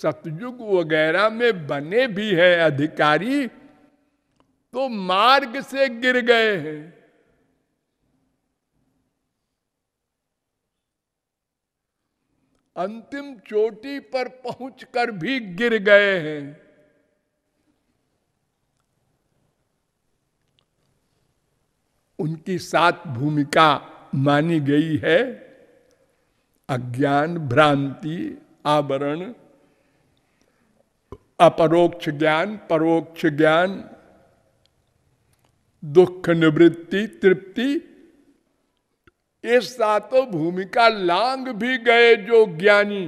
सतयुग वगैरह में बने भी है अधिकारी तो मार्ग से गिर गए हैं। अंतिम चोटी पर पहुंचकर भी गिर गए हैं। उनकी सात भूमिका मानी गई है। अज्ञान, भ्रांति, आवरण अपरोक्ष ज्ञान परोक्ष ज्ञान दुख निवृत्ति तृप्ति ये सातों भूमिका लांग भी गए जो ज्ञानी।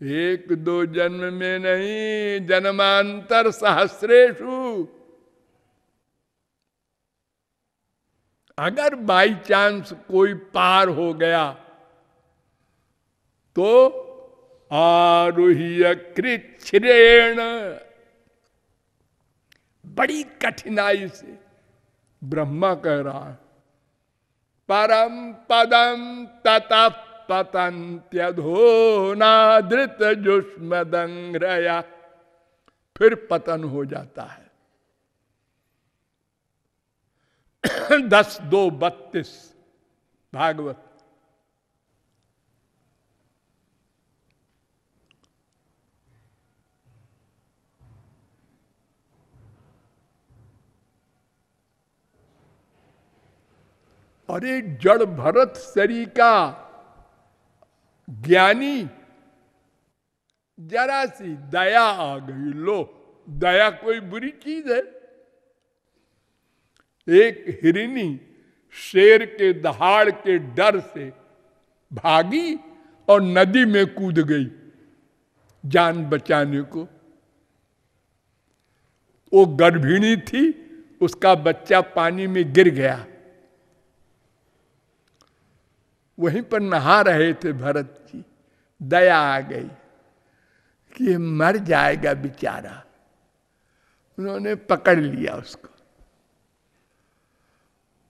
एक दो जन्म में नहीं, जन्मांतर सहस्रेशु। अगर बाई चांस कोई पार हो गया तो आरोह्य कृच्छ्रेण। बड़ी कठिनाई से ब्रह्मा कह रहा है, परम पदम ततः पतंत्यधो नादृत जुष्म फिर पतन हो जाता है। दस दो बत्तीस भागवत। अरे जड़ भरत सरी का ज्ञानी। जरा सी दया आ गई, लो, दया कोई बुरी चीज़ है? एक हिरिनी शेर के दहाड़ के डर से भागी और नदी में कूद गई जान बचाने को। वो गर्भिणी थी, उसका बच्चा पानी में गिर गया। वहीं पर नहा रहे थे भरत जी। दया आ गई कि मर जाएगा बेचारा। उन्होंने पकड़ लिया उसको।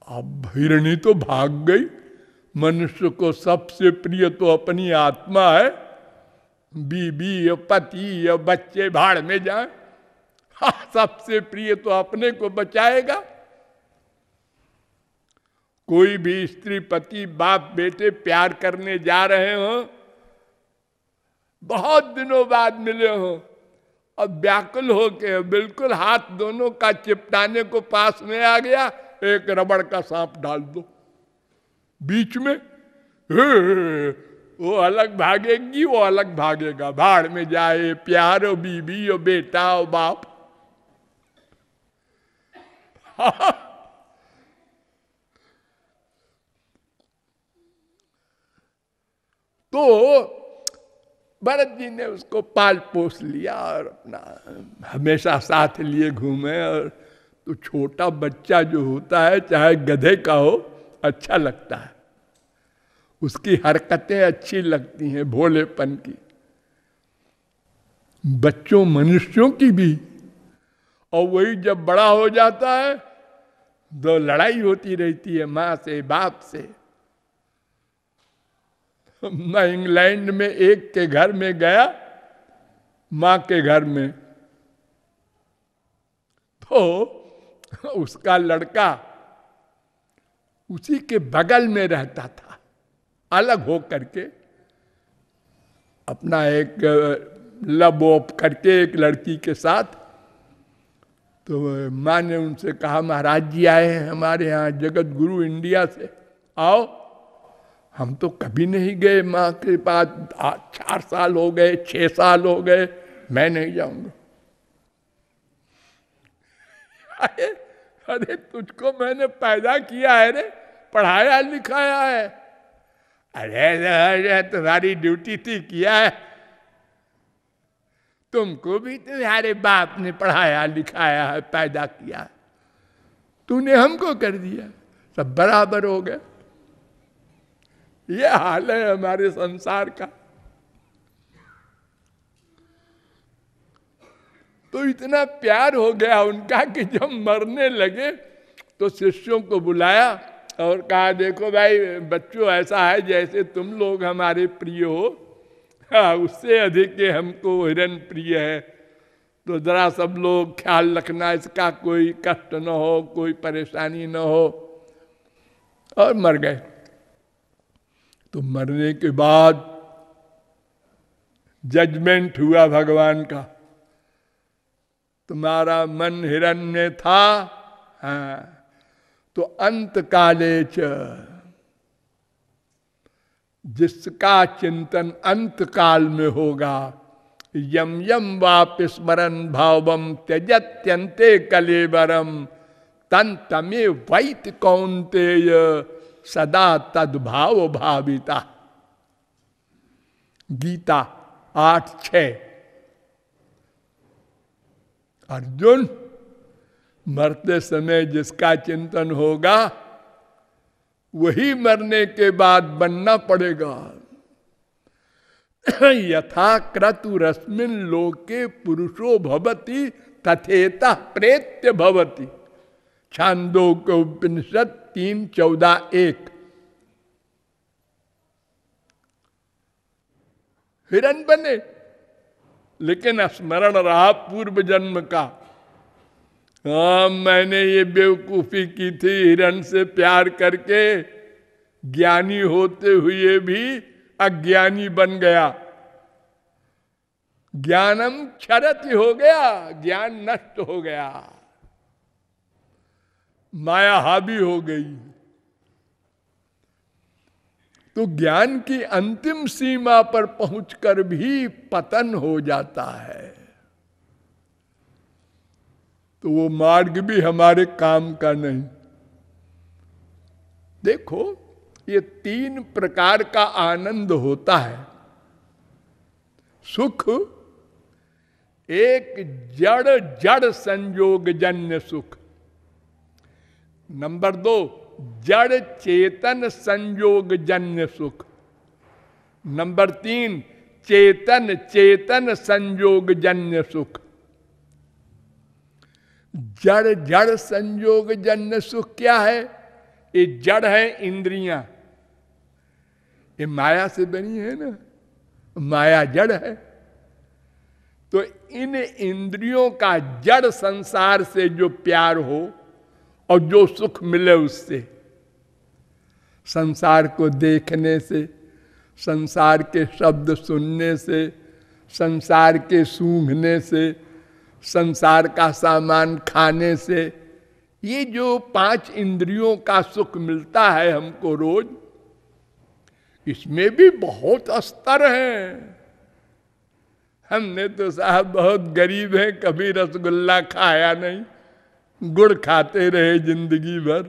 अब हिरणी तो भाग गई। मनुष्य को सबसे प्रिय तो अपनी आत्मा है। बीबी या पति या बच्चे भाड़ में जाए। हाँ, सबसे प्रिय तो अपने को बचाएगा। कोई भी स्त्री, पति, बाप, बेटे प्यार करने जा रहे हो, बहुत दिनों बाद मिले हो और व्याकुल हो के बिल्कुल हाथ दोनों का चिपटाने को पास में आ गया, एक रबड़ का सांप डाल दो। बीच में वो अलग भागेगी, वो अलग भागेगा, भाड़ में जाए, प्यार हो बीबी, हो बेटा, हो बाप। तो भरत जी ने उसको पाल पोस लिया और अपना हमेशा साथ लिए घूमे और तो छोटा बच्चा जो होता है, चाहे गधे का हो अच्छा लगता है। उसकी हरकतें अच्छी लगती हैं भोलेपन की। बच्चों, मनुष्यों की भी। और वही जब बड़ा हो जाता है तो लड़ाई होती रहती है माँ से, बाप से। मैं इंग्लैंड में एक के घर में गया, माँ के घर में। तो उसका लड़का उसी के बगल में रहता था, अलग हो करके। अपना एक लब ऑफ़ करके एक लड़की के साथ। तो माँ ने उनसे कहा, महाराज जी आए हैं हमारे यहाँ, जगत गुरु इंडिया से। आओ। हम तो कभी नहीं गए माँ के पास। चार साल हो गए, छह साल हो गए, मैं नहीं जाऊँगा। अरे अरे, तुझको मैंने पैदा किया है रे, पढ़ाया लिखाया है। अरे अरे तुम्हारी ड्यूटी थी किया है। तुमको भी तुम्हारे बाप ने पढ़ाया लिखाया है, पैदा किया तूने हमको कर दिया, सब बराबर हो गया ये हाल है हमारे संसार का। तो इतना प्यार हो गया उनका कि जब मरने लगे तो शिष्यों को बुलाया और कहा, देखो भाई, बच्चों, ऐसा है जैसे तुम लोग हमारे प्रिय हो हाँ उससे अधिक हमको हिरण प्रिय है। तो जरा सब लोग ख्याल रखना, इसका कोई कष्ट न हो, कोई परेशानी न हो। और मर गए। तो मरने के बाद जजमेंट हुआ भगवान का। तुम्हारा मन हिरण्य था हाँ। तो अंत काले च, जिसका चिंतन अंत काल में होगा, यम यम वाप स्मरण भावम त्यजत्यंते कलेवरम तन तमे वैत कौनतेय सदा तदभाव भाविता। गीता आठ छ। अर्जुन, मरते समय जिसका चिंतन होगा, वही मरने के बाद बनना पड़ेगा। यथा क्रतु रश्मिन लोके पुरुषो भवती, तथेता प्रेत्य भवती। छांदो के उपनिषद तीन चौदह एक। हिरण बने, लेकिन स्मरण रहा पूर्व जन्म का। हाँ मैंने ये बेवकूफ़ी की थी हिरण से प्यार करके, ज्ञानी होते हुए भी अज्ञानी बन गया। ज्ञानम क्षरत हो गया, ज्ञान नष्ट हो गया। माया हावी हो गई। तो ज्ञान की अंतिम सीमा पर पहुंचकर भी पतन हो जाता है। तो वो मार्ग भी हमारे काम का नहीं। देखो, ये तीन प्रकार का आनंद होता है। सुख, एक जड़ जड़ संयोग जन्य सुख। नंबर दो, जड़ चेतन संयोग जन्य सुख। नंबर तीन, चेतन चेतन संयोग जन्य सुख। जड़ जड़ संयोग जन्य सुख क्या है? ये जड़ है इंद्रियाँ। ये माया से बनी है ना? माया जड़ है। तो इन इंद्रियों का जड़ संसार से जो प्यार हो और जो सुख मिले उससे। संसार को देखने से, संसार के शब्द सुनने से, संसार के सूंघने से, संसार का सामान खाने से, ये जो पाँच इंद्रियों का सुख मिलता है हमको रोज, इसमें भी बहुत स्तर है। हमने तो साहब बहुत गरीब हैं, कभी रसगुल्ला खाया नहीं। गुड़ खाते रहे ज़िंदगी भर।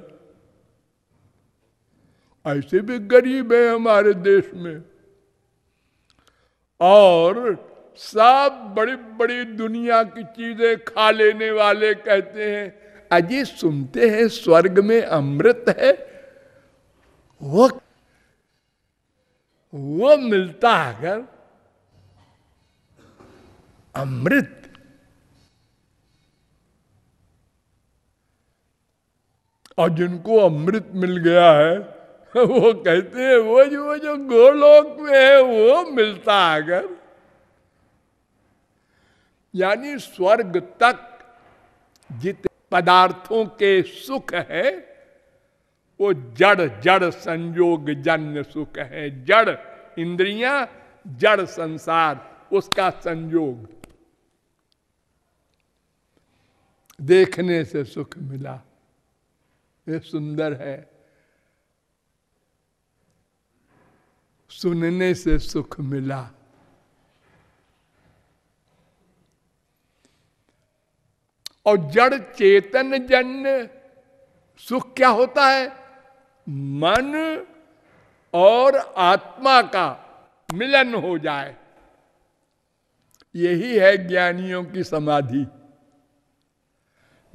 ऐसे भी गरीब है हमारे देश में। और सब बड़ी बड़ी दुनिया की चीज़ें खा लेने वाले कहते हैं, अजी सुनते हैं स्वर्ग में अमृत है? वो वो मिलता अगर अमृत और जिनको अमृत मिल गया है, वो कहते हैं, वो जो जो गोलोक में है, वो मिलता अगर यानी स्वर्ग तक जितने पदार्थों के सुख है, वो जड़ जड़ संयोग जन्य सुख है। जड़ इंद्रियाँ, जड़ संसार, उसका संयोग देखने से सुख मिला। सुंदर है। सुनने से सुख मिला। और जड़ चेतन जन्य सुख क्या होता है? मन और आत्मा का मिलन हो जाए। यही है ज्ञानियों की समाधि।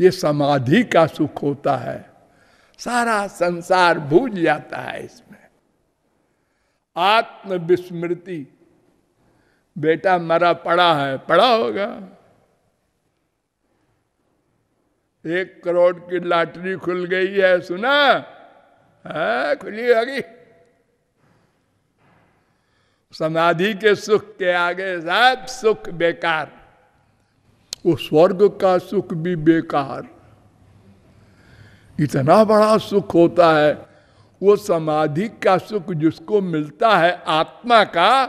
ये समाधि का सुख होता है। सारा संसार भूल जाता है इसमें। आत्म विस्मृति बेटा मरा पड़ा है, पड़ा होगा। एक करोड़ की लॉटरी खुल गई है, सुना? है, खुली होगी। समाधि के सुख के आगे सब सुख बेकार। वो स्वर्ग का सुख भी बेकार। इतना बड़ा सुख होता है। वो समाधि का सुख जिसको मिलता है आत्मा का,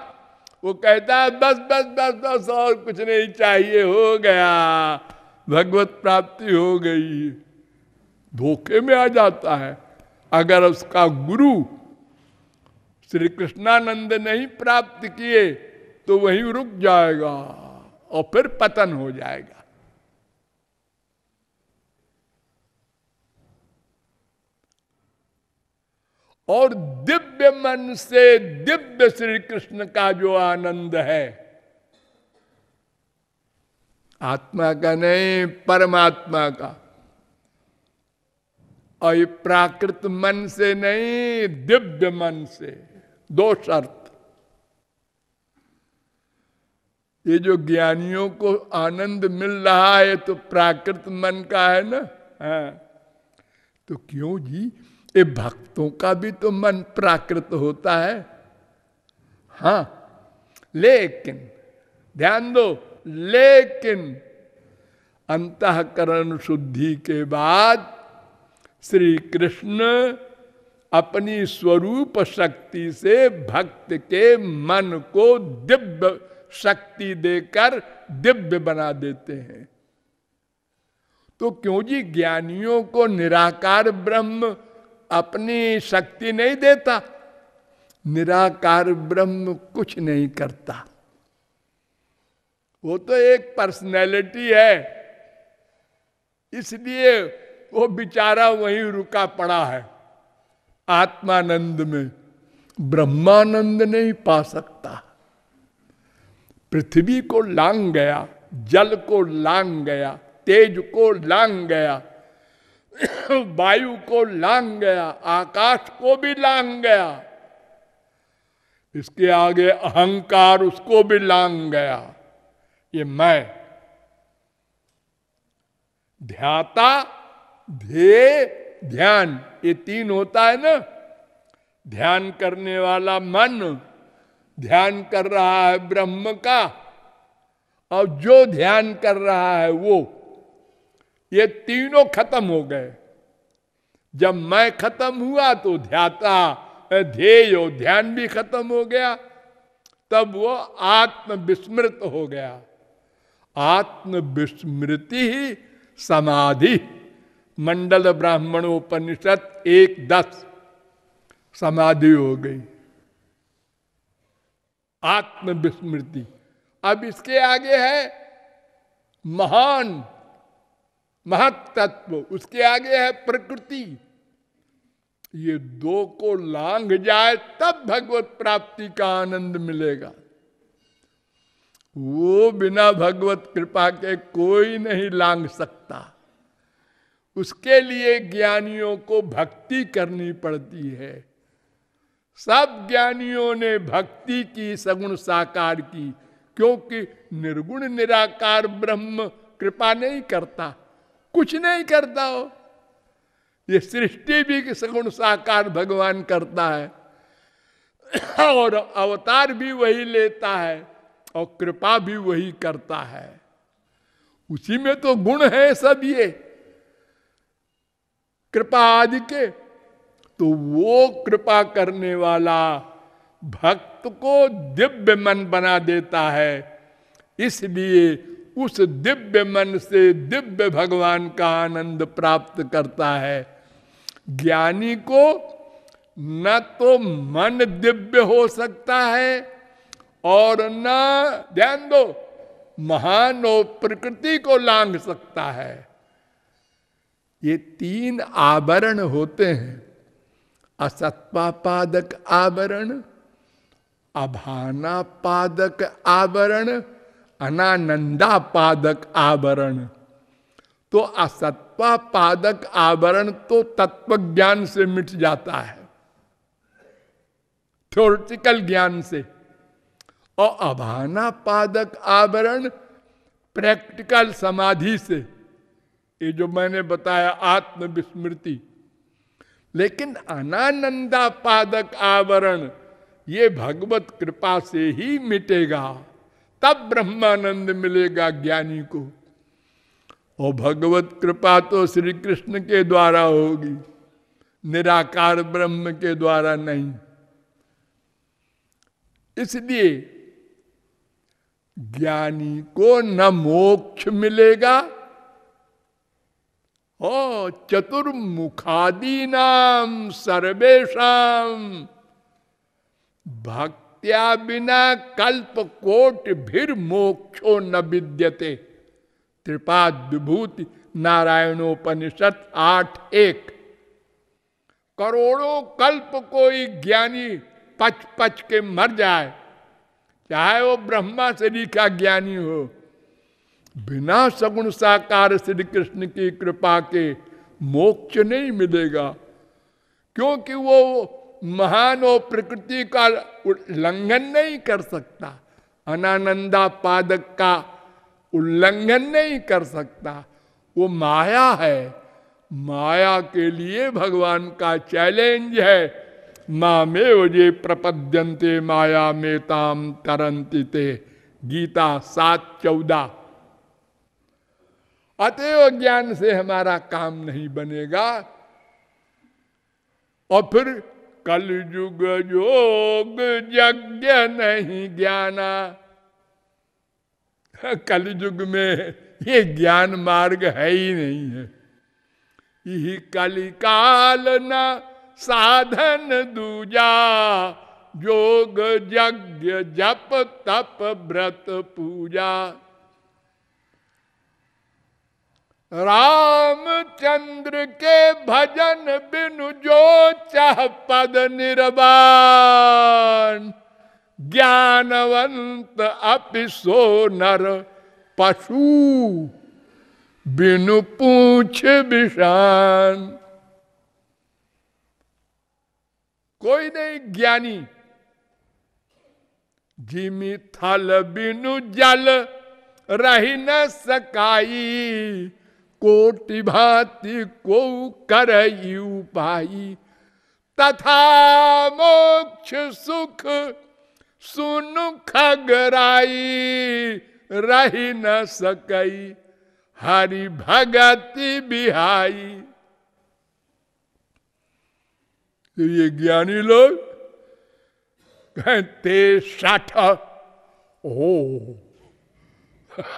वो कहता है, बस बस बस बस, और कुछ नहीं, चाहिए हो गया। भगवत प्राप्ति हो गई। धोखे में आ जाता है। अगर उसका गुरु श्री कृष्णानंद नहीं प्राप्त किए तो वहीं रुक जाएगा और फिर पतन हो जाएगा। और दिव्य मन से दिव्य श्री कृष्ण का जो आनंद है। आत्मा का नहीं, परमात्मा का। और ये प्राकृत मन से नहीं, दिव्य मन से। दो शर्त। ये जो ज्ञानियों को आनंद मिल रहा है तो प्राकृत मन का है ना? हाँ। तो क्यों जी? ये भक्तों का भी तो मन प्राकृत होता है। हाँ लेकिन, ध्यान दो, लेकिन अंतकरण शुद्धि के बाद श्री कृष्ण अपनी स्वरूप शक्ति से भक्त के मन को दिव्य शक्ति देकर दिव्य बना देते हैं। तो क्यों जी ज्ञानियों को निराकार ब्रह्म अपनी शक्ति नहीं देता। निराकार ब्रह्म कुछ नहीं करता। वो तो एक पर्सनैलिटी है। इसलिए वो बेचारा वहीं रुका पड़ा है। आत्मानंद में ब्रह्मानंद नहीं पा सकता। पृथ्वी को लांग गया, जल को लांग गया, तेज को लांग गया वायु को लांग गया, आकाश को भी लांग गया। इसके आगे अहंकार उसको भी लांग गया। ये मैं। ध्याता, ध्येय, ध्यान, ये तीन होता है ना? ध्यान करने वाला मन, ध्यान कर रहा है ब्रह्म का। और जो ध्यान कर रहा है वो ये तीनों खत्म हो गए। जब मैं खत्म हुआ तो ध्याता ध्येय, ध्यान भी खत्म हो गया। तब वो आत्म विस्मृत हो गया। आत्म विस्मृति ही समाधि। मंडल ब्राह्मण उपनिषद एक दस समाधि हो गई। आत्म विस्मृति अब इसके आगे है महान महत्त्व, उसके आगे है प्रकृति। ये दो को लांग जाए, तब भगवत प्राप्ति का आनंद मिलेगा। वो बिना भगवत कृपा के कोई नहीं लांग सकता। उसके लिए ज्ञानियों को भक्ति करनी पड़ती है। सब ज्ञानियों ने भक्ति की सगुण साकार की, क्योंकि निर्गुण निराकार ब्रह्म कृपा नहीं करता। कुछ नहीं करता हो। ये सृष्टि भी सगुण साकार भगवान करता है। और अवतार भी वही लेता है और कृपा भी वही करता है। उसी में तो गुण है सब ये। कृपा आदि के तो वो कृपा करने वाला भक्त को दिव्य मन बना देता है। इसलिए उस दिव्य मन से दिव्य भगवान का आनंद प्राप्त करता है। ज्ञानी को न तो मन दिव्य हो सकता है और न, ध्यान दो, महान और प्रकृति को लांग सकता है। ये तीन आवरण होते हैं। असत्पादक आवरण अभाना पादक आवरण अनानंदा पादक आवरण। तो असत्वा पादक आवरण तो तत्व ज्ञान से मिट जाता है। थ्योरिटिकल ज्ञान से। और अभाना पादक आवरण प्रैक्टिकल समाधि से। ये जो मैंने बताया आत्म विस्मृति लेकिन अनानंदा पादक आवरण ये भगवत कृपा से ही मिटेगा। तब ब्रह्मानंद मिलेगा ज्ञानी को। और भगवत कृपा तो श्री कृष्ण के द्वारा होगी, निराकार ब्रह्म के द्वारा नहीं। इसलिए ज्ञानी को न मोक्ष मिलेगा ओ चतुर्मुखादी नाम सर्वेशम भक्त्या बिना कल्प कोट भीर मोक्षो न विद्यते त्रिपाद विभूति नारायणोपनिषद आठ एक। करोड़ों कल्प कोई ज्ञानी पच पच के मर जाए, चाहे वो ब्रह्मा शरीर का ज्ञानी हो। बिना सगुण साकार श्री कृष्ण की कृपा के मोक्ष नहीं मिलेगा, क्योंकि वो महान और प्रकृति का उल्लंघन नहीं कर सकता। अनानंदा पादक का उल्लंघन नहीं कर सकता। वो माया है। माया के लिए भगवान का चैलेंज है। मामे वजे प्रपद्यंते माया में ताम तरंती गीता सात चौदह। अतएव ज्ञान से हमारा काम नहीं बनेगा। और फिर कल युग योग यज्ञ नहीं ज्ञाना। कल युग में ये ज्ञान मार्ग है ही नहीं है। यही कलिकाल न साधन दूजा योग यज्ञ जप तप व्रत पूजा। रामचंद्र के भजन बिनु जो चाह पद निर्वाण। ज्ञानवंत अपिसो नर पशु बिनु पूछ विषान कोई नहीं ज्ञानी, जिमी थल बिनु जल रही न सकाई। कोटि भांति को कर पाई। तथा मोक्ष सुख सुन खगराई रही न सकई। हरि भगति बिहाई। तो ये ज्ञानी लोग कहते, साठ ओ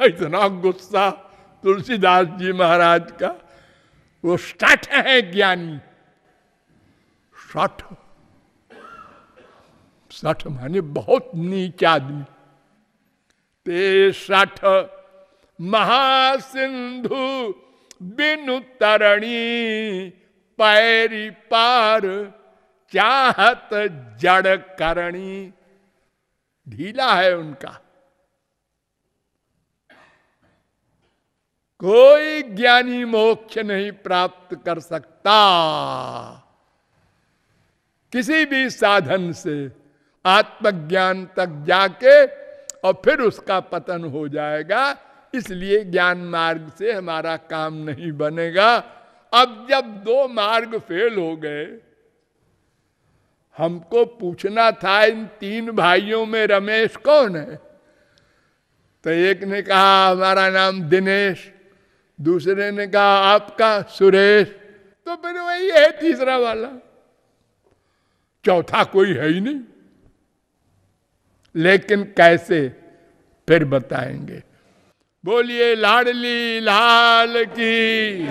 इतना गुस्सा तुलसीदास जी महाराज का, वो सठ है ज्ञानी। सठ। सठ माने बहुत नीच आदमी। ते सठ। महासिंधु बिनु तरणी पैरी पार, चाहत जड़ करणी। ढीला है उनका। कोई ज्ञानी मोक्ष नहीं प्राप्त कर सकता। किसी भी साधन से आत्मज्ञान तक जाके और फिर उसका पतन हो जाएगा, इसलिए ज्ञान मार्ग से हमारा काम नहीं बनेगा। अब जब दो मार्ग फेल हो गए, हमको पूछना था, इन तीन भाइयों में रमेश कौन है? तो एक ने कहा, हमारा नाम दिनेश। दूसरे ने कहा, आपका सुरेश। तो फिर वही है तीसरा वाला। चौथा कोई है ही नहीं। लेकिन कैसे? फिर बताएँगे। बोलिए, लाडली लाल की।